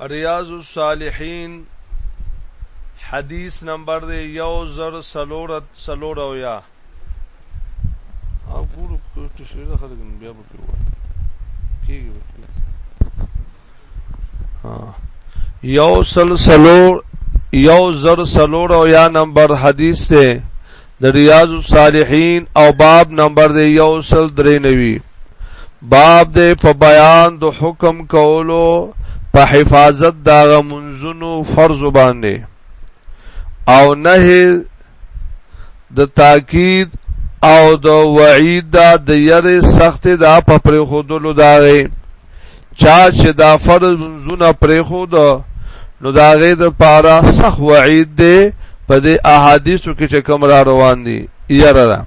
ریاض الصالحین حدیث نمبر دی یو زر سلورت سلور او یا او ګور ته شوی دا خلک بیا به پیو کیږي ها یو سلسلو یو زر سلور او یا نمبر حدیث ته د ریاض الصالحین او باب نمبر دی یو سل درې نوي باب دې په بیان د حکم کولو په حفاظت دا منځونو فرض باندې او نه د تاکید او د وعید دا د یری سخت دا په پرې خودلو دا غي چا چې دا فرض منځونه پرې خود نو دا غي د پاره سخت وعید دی په دې احادیثو کې چې کوم را روان دي یره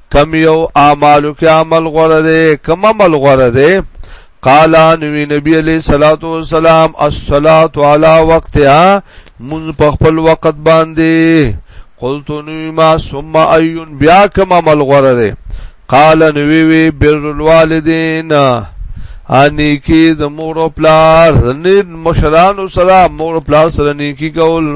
کم یو اعمالو کې عمل غوړه دی کم عمل غوړه دی قال نبی نبی علیہ الصلوۃ والسلام الصلاۃ علی وقتها من په خپل وخت باندې قلت نو ما ثم ایون بیا کم عمل غوړه دی قال نبی وی بر الوالدین انی کی د مور او پلار نن مشران سره مور او پلار سره نیکی کول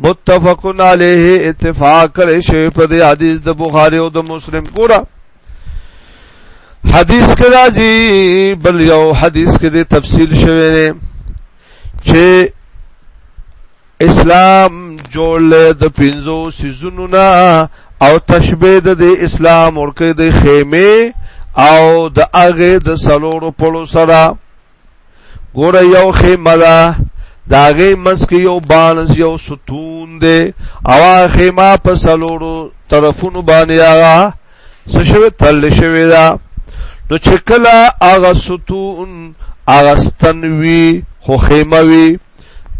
متفقن علیه اتفاق کړي شی په دې حدیث د بخاری او د مسلم ګوره حدیث کې راځي بل یو حدیث کې د تفصیل شوی دی چې اسلام جوړ له د پنځو سيزونو نه او تشبيه د اسلام ورکه د خیمه او د هغه د سلوړو پړو سره ګوره یو خیمه ده دا غي منس کې یو بانز یو ستون دی او خیمه په سلوړو طرفونو باندې هغه څه شوی تل شوی دا نو چې کله هغه ستون هغه ستنوي خو خیمه وي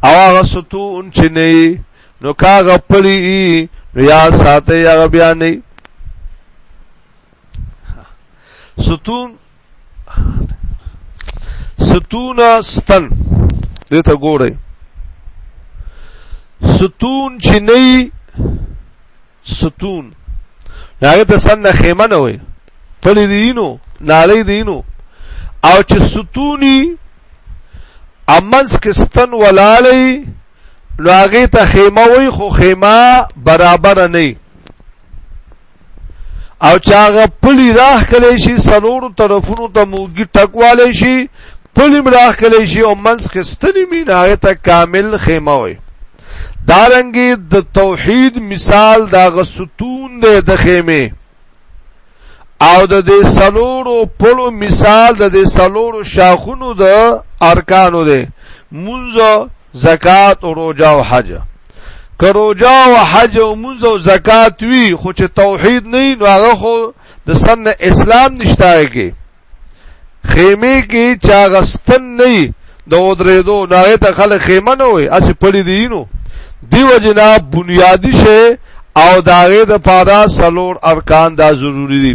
او هغه ستون چې نه نو کاغه پړی نو یا ساته یا بیا نه ستون ستون ستن دې ته ګورئ ستون چې نه ستون هغه ته سن خیمه نه وي پلي دینو نالي دینو او چې ستونی امنس کې ستن ولالي نو هغه ته خیمه وي خو خیمه برابر نه او چاغه پلی راخ کلی شي سلورو طرفونو ته موګي ټکوالی شي پلی راخ کلی شي او منځ کې ستنی مين هغه ته کامل خیمه وي دارنګي د توحید مثال دا غستون دی د خیمه او د دې سلورو پلو مثال د دې سلورو شاخونو د ارکانو دی مونږ زکات او روزه او حج که روزه او حج او منځ او زکات وی خو چې توحید نه نو هغه خو د سن اسلام نشته کې خیمه کې چا غستن نه د اودریدو نه ته خلک خیمه نه وي اسی پړی دی نو دیو جنا بنیادی شه او داغه د پاره سلور ارکان دا ضروری دي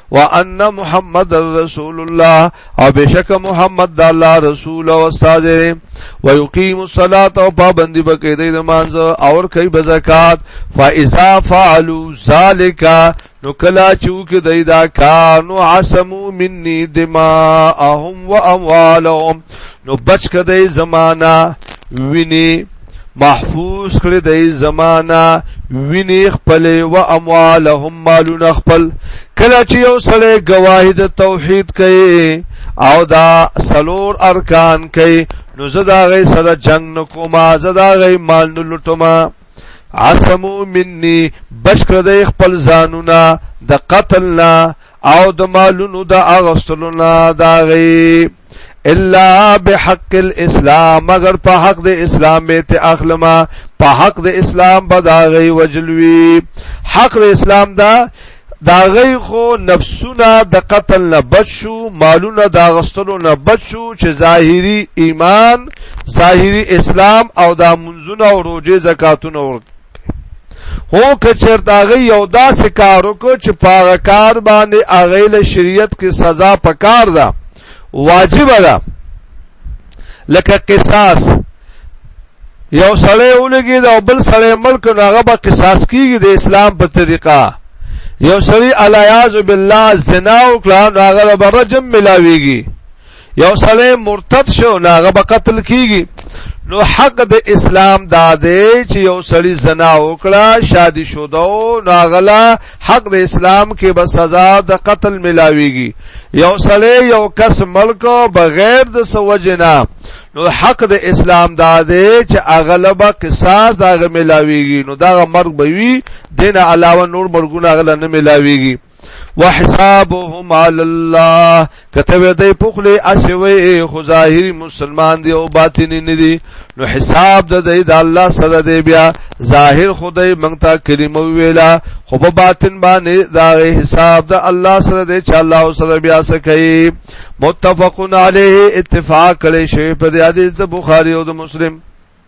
وان محمد رسول الله او بشک محمد د الله رسول او استاد دی ويقيم الصلاه او پابندي بکې د نماز او کوي بزکات فاذا فعلوا ذلك نو کلا چوک دای دا کانو عصمو منی دماءهم و اموالهم نو بچ کده زمانہ ویني محفوظ کړی د زمانہ ویني خپل او اموالهم مالونه خپل کله چې یو سړی گواهی د توحید کوي او دا سلور ارکان کوي نو زدا غي سره جنگ نکوما زدا غي مال لټوما عصمو مني بشکره د خپل ځانونه د قتل نه او د مالونو د اغستلو نه داغي الا بحق الاسلام مگر په حق د اسلام به ته اخلمه په حق د اسلام بداغي وجلوي حق د اسلام دا داغي خو نفسونه د قتل نه بچو مالونه د غستلو نه بچو چې ظاهري ایمان ظاهري اسلام او د منځونه او روزه زکاتونه ورک هو که چېرته هغه یو داسې کار وکړو چې په هغه کار باندې هغه له شریعت کې سزا په کار ده واجب ده لکه قصاص یو سړی ولګي دا بل سړی ملک نو هغه به قصاص کیږي د اسلام په طریقه یو سړی الیاذ بالله زنا وکړه نو هغه به رجم ملاويږي یو سړی مرتد شو ناغه به قتل کیږي نو حق د اسلام دا دی چې یو سړی زنا وکړه شادي شوده او ناغلا حق د اسلام کې به سزا د قتل ملاويږي یو سړی یو کس ملک بغیر د سوجنا نو حق د اسلام دا دی چې اغلبه قصاص داغه ملاويږي نو دا مرګ به وي دینه علاوه نور مرګونه اغله نه ملاويږي وحسابهم على الله کته وې دې پخله اسوي خو ظاهري مسلمان دی او باطني نه دی نو حساب د دې د الله سره دی بیا ظاهر خدای مونږ ته کلمه ویلا خو په باطن باندې دا حساب د الله سره دی چې الله سره بیا سکي متفقن علیه اتفاق کړي شی په دې حدیث د بخاری او د مسلم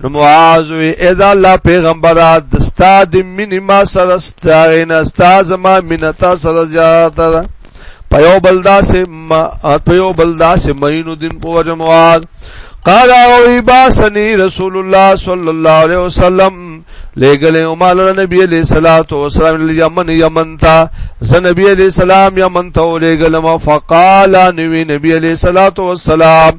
نو معاذ وی اذا الله پیغمبر د استاد مینه ما سره ستاره نه استاد ما مینه تا سره زیاته ده په یو بل داسې ما په یو بل داسې مینو دین په وجه معاذ قال او باسنی رسول الله صلی الله علیه وسلم لګلې او مال نبی علیہ الصلات والسلام یمن یمن تا ز نبی علیہ السلام یمن ته لګلم فقال نبی نبی علیہ الصلات والسلام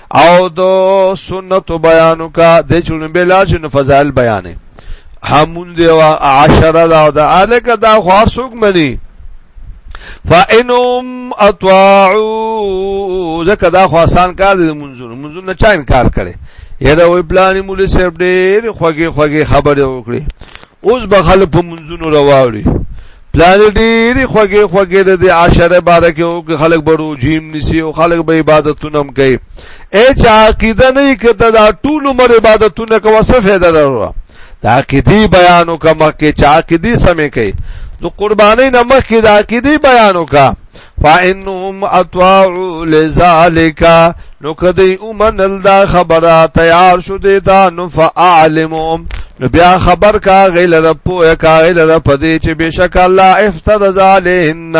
او د سنت بیانو کا د چون بلال شنو فضائل بیانې همون دی او عشره دا د الک دا خو سوق منی فانهم اطاعوا زکه دا خو آسان کار دی منځونه منځونه چا انکار کړي یره وی پلان مولا صاحب ډېر خوږی خوږی خبره وکړي اوس به خلک په منځونو راوړي پلان ډېری خوږې خوږې د دې عشره باره کې او خلک به روجیم نسی او خلک به عبادتونه هم کوي اے چا عقیده نه کته دا ټول عمر عبادتونه کوه څه فائدہ درو دا عقیدی بیانو کما کې چا عقیدی سمې کوي نو قرباني نمک کې دا عقیدی بیانو کا فانهم اطاعوا لذالک نو کدی اومنل دا خبره تیار شو دی دا نو فاعلمهم نو بیا خبر کا غیل د پویا کا غیل د پدې چې بشک الله افترض علیهن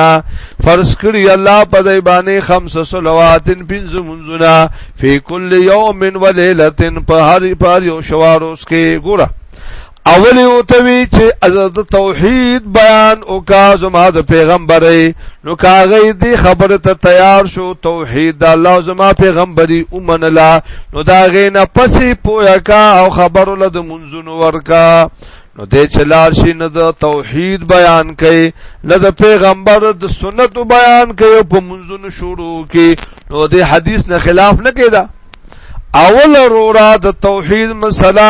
فرض کړی الله په دې باندې خمس صلوات پنځ منځونه فی کل یوم و لیلۃ په هر پر یو شوار اوس کې ګوره اول یو ته وی چې د توحید بیان او کا زما د پیغمبري نو کاغه دې خبره ته تیار شو توحید د الله زما پیغمبري اومنلا نو دا غینه پسې پویا کا او خبر له د منځونو ورکا نو دې چلار شي نه د توحید بیان کړي نه د پیغمبر د سنت بیان کړي په منځونو شروع کې نو دې حدیث نه خلاف نه کېدا اول رورا د توحید مسله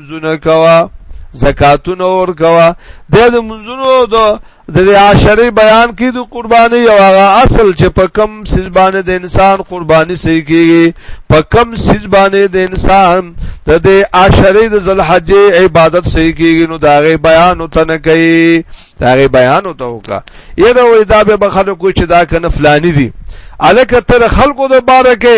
منځونه کوا زکاتونه ور کوا د دې منځونو د د عاشرې بیان کې د قرباني او هغه اصل چې په کم سیز باندې د انسان قرباني سي کېږي په کم سیز باندې د انسان د د عاشرې د ذلحجې عبادت سي کېږي نو دا غي بیان وته نه کوي دا غي بیان وته وکا یره وې دا به خلکو چې دا کنه فلانی دي الکه تر خلکو د بارکه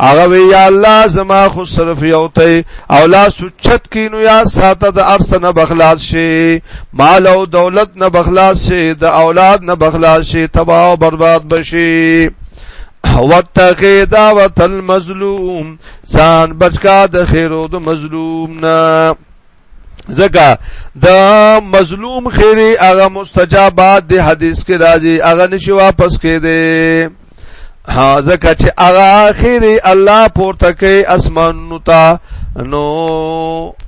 هغه وی یا الله زما خو صرف یو ته او لا سچت کینو یا ساته د ارس نه بخلاص شي مال او دولت نه بخلاص شي د اولاد نه بخلاص شي تباہ او برباد بشي واتقی دعوت المظلوم ځان بچکا د خیرو د مظلوم نه ځکه د مظلوم خیره هغه مستجابات د حدیث کې راځي هغه نشي واپس کېده ها ځکه چې هغه خیره الله پورته کوي اسمان نو تا نو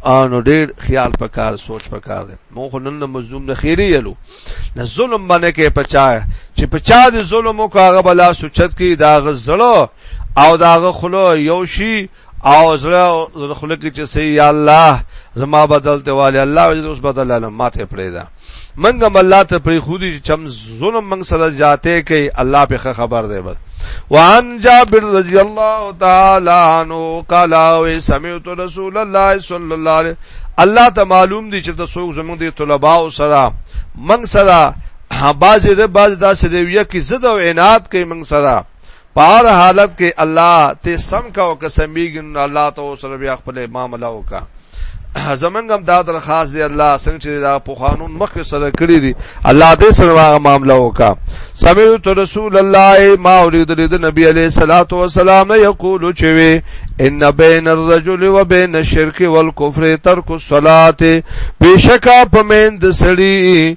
انو ډیر خیال پکار سوچ پکار دی مو خو نن مظلوم نه خیره یلو نه ظلم باندې کې پچا چې پچا د ظلم او کاغه بلا سوچت کې دا غزړو او داغه خلو یو شی او زړه زړه خلک چې سي یا الله زما بدل ته والي الله دې اوس بدل علم ماته پرې ده منګم الله ته پرې خو دې چم ظلم منګ سره جاته کوي الله په خبر دی بس وعن جابر رضی الله تعالی عنہ قال او سمعت رسول الله صلی الله علیه الله ته معلوم دي چې د څوک زمونږ دي طلباو سره منګ سره باز دې باز داسې دی ویه کې زده او عنایت کوي منګ سره په هر حالت کې الله ته سم کا او که سمېږي نو الله ته سره بیا خپل معاملې وکا زمنګ هم دا درخواست دی الله څنګه چې دا په قانون مخ سره کړی دی الله دې سره هغه معاملې وکا سمعت رسول الله ما اريد لد نبی عليه الصلاه والسلام يقول چوي ان بين الرجل وبين الشرك والكفر ترك الصلاه بشکا پمند سړي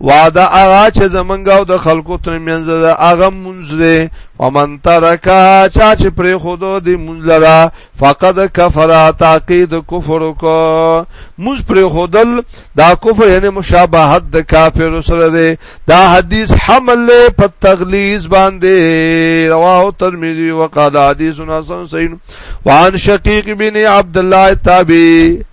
وعده هغه چې زمونږ او د خلکو ترمنځ ده هغه مونږ دی ومن ترکا چا چې پرې خودو دی مونږ لرا فقد کفر تعقید کفر کو مونږ پرې خودل دا کفر یعنی مشابهت د کافر سره دی دا حدیث حمل په تغلیظ باندې رواه ترمذی وقال حدیث حسن صحیح وعن شقیق بن عبد الله تابعی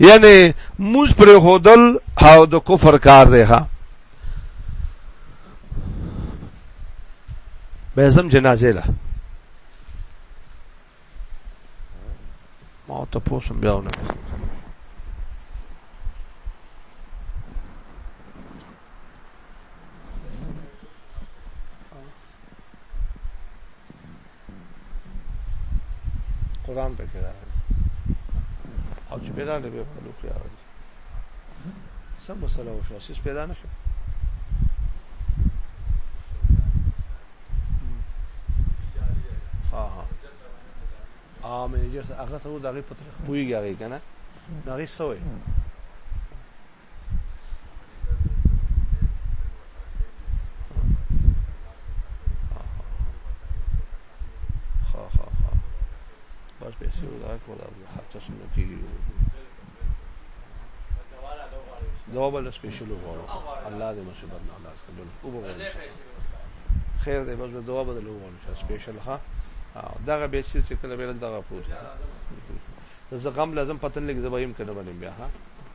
یعنی موږ پر هودل او د کفر کار دی ها به زم جنازه له ما ته پوسم بیا ونه قرآن پکې راغلی او چې پیدا نه به مخلوق راغلی سم مسله وشو اساس پیدا نه شو ها ها عام یې هغه څه دغه پتر خوېږي هغه کنه هغه سوې دوبل سپیشل وغواړو الله دې مصیبت نه خلاص کړي او وګورئ خیر دې بس دوا بدل وغواړو چې سپیشل ها دغه به سې چې کله بیرل دغه پوز زه غم لازم پتن لګ زبایم کنه باندې بیا ها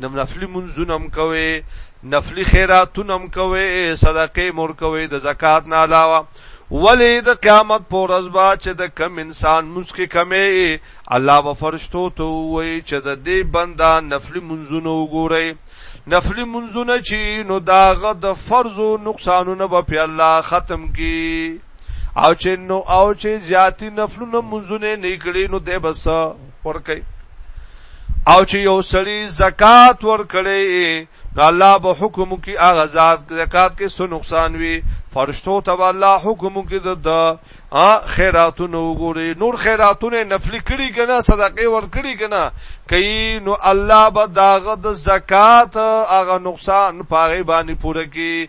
نم نفلی منزون هم کوي نفلی خیراتون هم کوي صدقه مور کوي د زکات نه علاوه ولی د قیامت پر ورځ با چې د کم انسان مسکه کمې الله به فرشتو ته وایي چې د دې بندا نفلی منزونه وګوري نفلی منزونه چې نو داغه د فرضو نقصانونه به په الله ختم کی او چې نو او چې زیاتی نفلونه منزونه نه کړي نو د بس ورکي او چې یو سړی زکات ورکړي نو الله به حکم کوي هغه زکات کې څه نقصان وي فرشتو ته الله حکم کوي د خیراتونه وګوري نور خیراتونه نفلی کړي کنه صدقه ور کړي کنه کوي نو الله به داغه د زکات هغه نقصان پاره باندې پوره کوي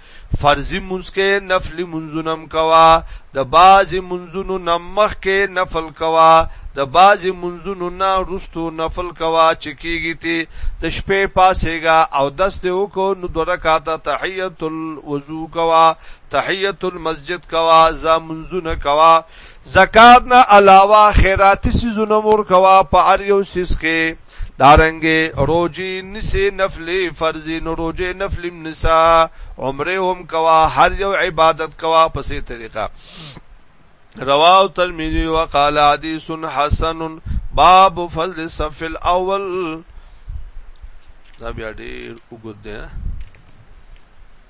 فرضی منځ کې نفل منځونم کوا د بازي منځونو نمخ کې نفل کوا د بازي منځونو نه رستو نفل کوا چې کیږي تی د شپې پاسېګا او دست وکړو نو دوه رکعات تحیت الوضو کوا تحیت المسجد کوا ز منځونه کوا زکات نه علاوه خیراتي سيزونه مور کوا په اړ یو سیس کې دارنګه روجی نسی نفلی فرضی نو روجه نفلی نسا عمره هم کوا هر یو عبادت کوا په سي طریقه رواه ترمذی وقال حدیث حسن باب فضل الصف الاول دا بیا ډیر وګورئ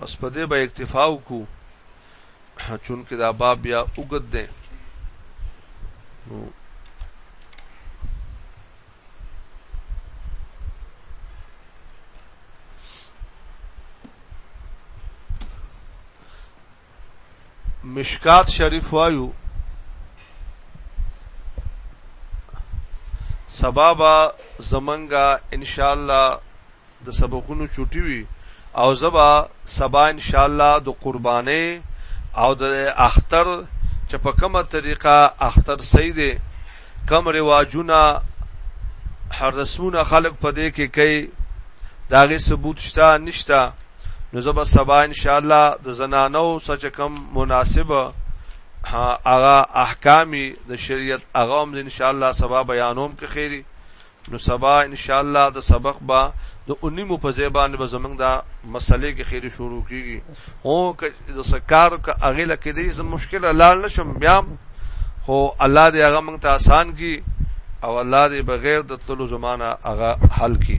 بس په دې به اکتفا وکړو چون کې دا باب بیا وګد دی نو مشکات شریف وایو سبابا زمنګا ان شاء الله د سبقونو چټي وي او زبا سبا ان شاء الله د قربانې او د اختر چې په کومه طریقه اختر صحیح دی کم رواجونه هر رسمونه خلق په دې کې کوي داغه ثبوت شته نشته نو زب سبا ان شاء الله د زنانو سچ کم مناسب هغه احکامي د شریعت هغه هم ان شاء الله سبا بیانوم کې خيري نو سبا ان شاء الله د سبق با د اونی مو په زیبان به زمنګ دا مسلې کې خيري شروع کیږي هو که د سکار کا اغه لکه دې زم مشکل حلال نشم بیا خو الله دې هغه موږ ته آسان کی او الله دې بغیر د تلو زمانہ هغه حل کی